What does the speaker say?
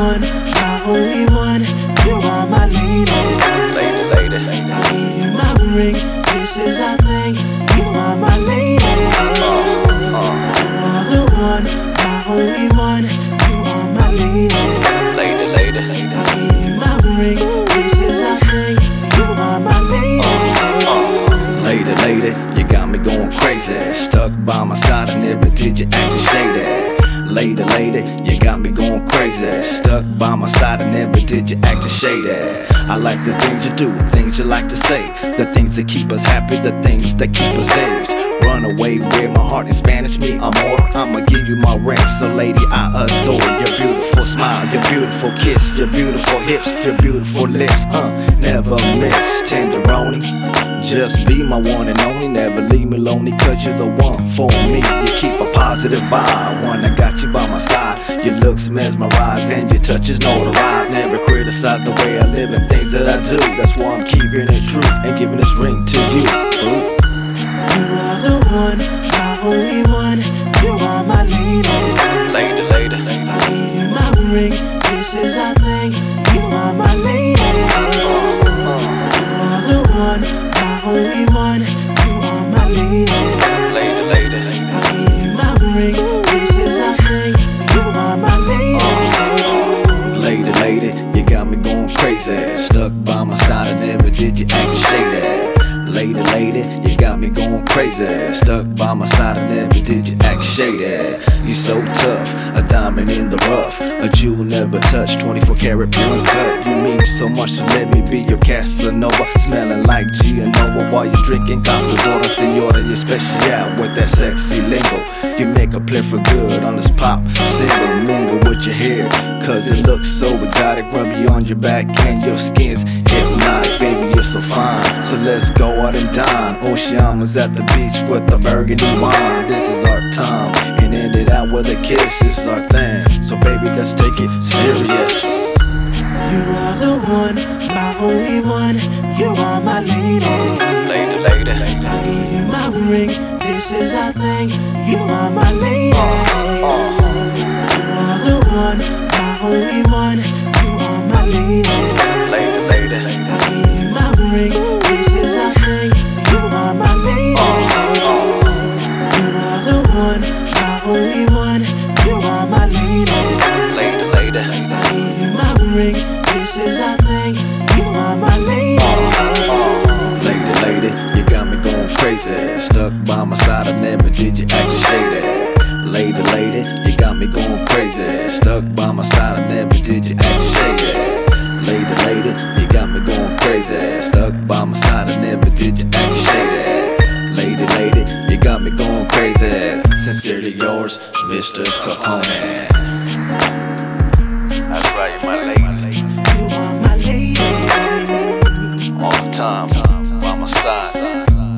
one, my only one. You are my lady. Lady, lady. I you my ring. This is our thing. You are my lady. You are the one, my only one. You are my lady. Lady, lady. I give you my ring. This is our thing. You are my lady. Lady, lady, you got me going crazy. Stuck by my side, I never did you acting say Lady, Stuck by my side, I never did you acting shady. I like the things you do, things you like to say, the things that keep us happy, the things that keep us dazed. Run away with my heart in Spanish, me amor. I'ma give you my ring, so lady, I adore your beautiful smile, your beautiful kiss, your beautiful hips, your beautiful lips. Uh, never miss tenderoni. Just be my one and only, never leave me lonely, cause you're the one for me. You keep a positive vibe, one that got you by my side. Your looks mesmerize and your touch is notarized. Never criticize the way I live and things that I do. That's why I'm keeping it true and giving this ring to you. Ooh. You are the one, my only one. You are my lady. Lady, lady. I give you my ring. This is our thing. You are my lady. You are the one, my only one. You are my lady. Lady, lady. I give you my ring. Act. Lady, lady, you got me going crazy. Stuck by my side, I never did you act shady. You so tough, a diamond in the rough, a jewel never touched, 24 karat pure uncut. You mean so much to let me be your Casanova, smelling like Gianova while you're drinking Casadora, Senora. You're special with that sexy lingo. You make a play for good on this pop single, mingle with your hair, cause it looks so exotic. Rub you on your back and your skin's hypnotic, baby. You're so fine, so let's go out and dine. Oceana's at the beach with the burgundy wine. This is our time, and end it out with a kiss. This is our thing, so baby, let's take it serious. You are the one, my only one. You are my lady. Lady, lady, I give you my ring. This is our thing. You are my lady. This is our thing. You are my lady. Lady, lady, you got me going crazy. Stuck by my side, I never did you act shady. Lady, lady, you got me going crazy. Stuck by my side, I never did you act shady. Lady, lady, you got me going crazy. Stuck by my side, I never did you act shady. Lady, lady, you got me going crazy. Sincerely yours, Mr. Capone. times by my side.